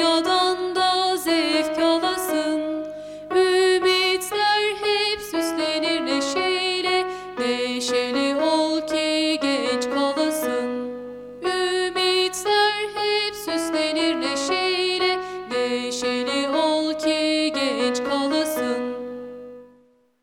dünyadan da zevk alasın. Ümitler hep süslenir neşeyle Neşeli ol ki genç kalasın. Ümitler hep süslenir neşeyle Neşeli ol ki